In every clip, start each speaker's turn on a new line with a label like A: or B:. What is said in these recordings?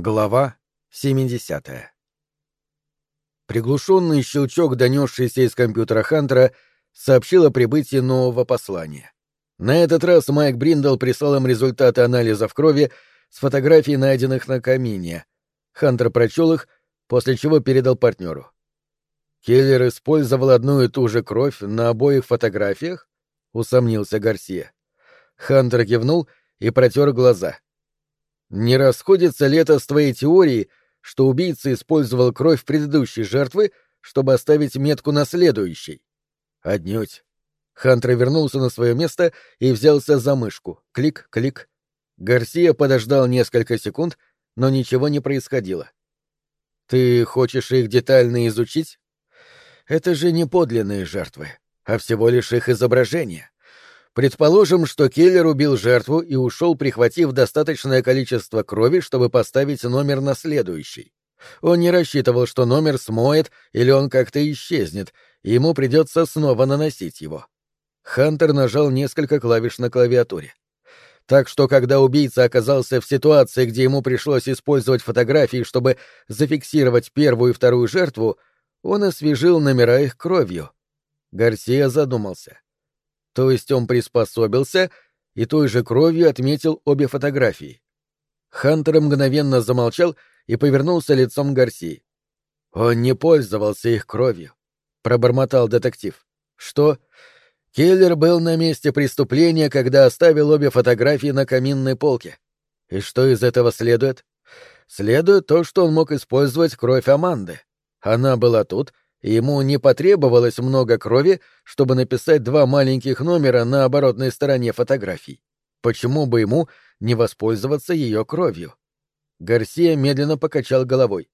A: Глава 70 Приглушенный щелчок, донесшийся из компьютера Хантера, сообщил о прибытии нового послания. На этот раз Майк Бриндл прислал им результаты анализов крови с фотографий, найденных на камине. Хантер прочел их, после чего передал партнеру. «Келлер использовал одну и ту же кровь на обоих фотографиях?» — усомнился Гарсия. Хантер кивнул и протер глаза — не расходится ли это с твоей теорией, что убийца использовал кровь предыдущей жертвы, чтобы оставить метку на следующей? Отнюдь. Хантер вернулся на свое место и взялся за мышку. Клик, клик. Гарсия подождал несколько секунд, но ничего не происходило. Ты хочешь их детально изучить? Это же не подлинные жертвы, а всего лишь их изображения. Предположим, что киллер убил жертву и ушел, прихватив достаточное количество крови, чтобы поставить номер на следующий. Он не рассчитывал, что номер смоет или он как-то исчезнет, и ему придется снова наносить его. Хантер нажал несколько клавиш на клавиатуре. Так что, когда убийца оказался в ситуации, где ему пришлось использовать фотографии, чтобы зафиксировать первую и вторую жертву, он освежил номера их кровью. Гарсия задумался. То есть он приспособился и той же кровью отметил обе фотографии. Хантер мгновенно замолчал и повернулся лицом к Гарсии. Он не пользовался их кровью, пробормотал детектив. Что? Киллер был на месте преступления, когда оставил обе фотографии на каминной полке. И что из этого следует? Следует то, что он мог использовать кровь Аманды. Она была тут, ему не потребовалось много крови, чтобы написать два маленьких номера на оборотной стороне фотографий. Почему бы ему не воспользоваться ее кровью? Гарсия медленно покачал головой.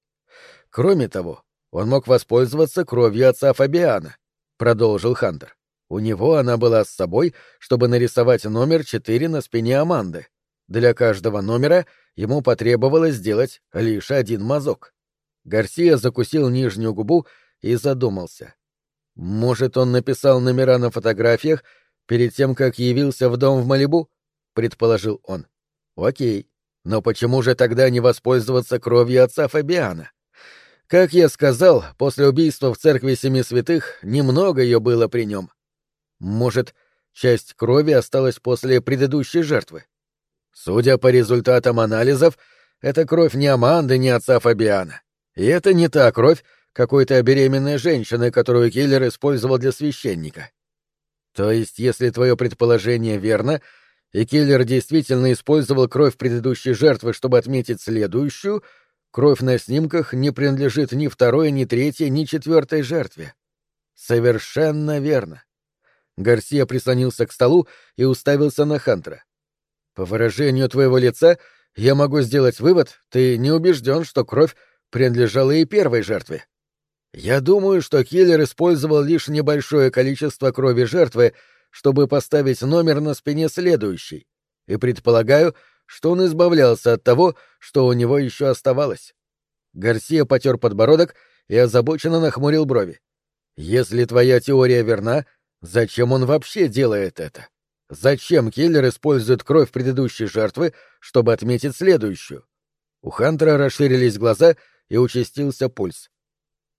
A: Кроме того, он мог воспользоваться кровью отца Фабиана, продолжил Хантер. У него она была с собой, чтобы нарисовать номер 4 на спине Аманды. Для каждого номера ему потребовалось сделать лишь один мазок. Гарсия закусил нижнюю губу и задумался. Может, он написал номера на фотографиях перед тем, как явился в дом в Малибу? предположил он. Окей. Но почему же тогда не воспользоваться кровью отца Фабиана? Как я сказал, после убийства в церкви Семи Святых немного ее было при нем. Может, часть крови осталась после предыдущей жертвы? Судя по результатам анализов, это кровь не Аманды, не отца Фабиана. И это не та кровь, какой-то беременной женщины, которую киллер использовал для священника. То есть, если твое предположение верно, и киллер действительно использовал кровь предыдущей жертвы, чтобы отметить следующую, кровь на снимках не принадлежит ни второй, ни третьей, ни четвертой жертве. Совершенно верно. Гарсия прислонился к столу и уставился на Хантера. По выражению твоего лица я могу сделать вывод, ты не убежден, что кровь принадлежала и первой жертве. Я думаю, что киллер использовал лишь небольшое количество крови жертвы, чтобы поставить номер на спине следующей, и предполагаю, что он избавлялся от того, что у него еще оставалось. Гарсия потер подбородок и озабоченно нахмурил брови. Если твоя теория верна, зачем он вообще делает это? Зачем киллер использует кровь предыдущей жертвы, чтобы отметить следующую? У Хантера расширились глаза и участился пульс.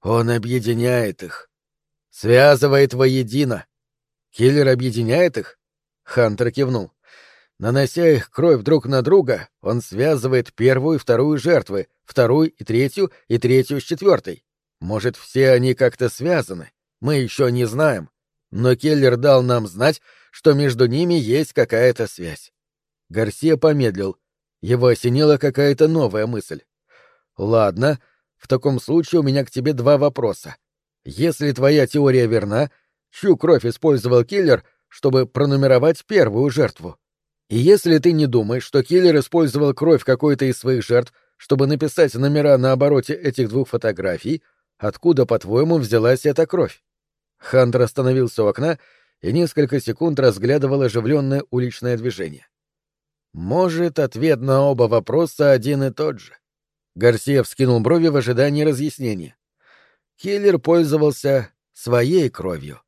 A: Он объединяет их. Связывает воедино. Киллер объединяет их? Хантер кивнул. Нанося их кровь друг на друга, он связывает первую и вторую жертвы, вторую и третью, и третью с четвертой. Может, все они как-то связаны? Мы еще не знаем. Но Келлер дал нам знать, что между ними есть какая-то связь. Гарсия помедлил. Его осенила какая-то новая мысль. Ладно, — в таком случае у меня к тебе два вопроса. Если твоя теория верна, чью кровь использовал киллер, чтобы пронумеровать первую жертву? И если ты не думаешь, что киллер использовал кровь какой-то из своих жертв, чтобы написать номера на обороте этих двух фотографий, откуда, по-твоему, взялась эта кровь? Хантер остановился у окна и несколько секунд разглядывал оживленное уличное движение. Может, ответ на оба вопроса один и тот же. Гарсия вскинул брови в ожидании разъяснения. Киллер пользовался своей кровью.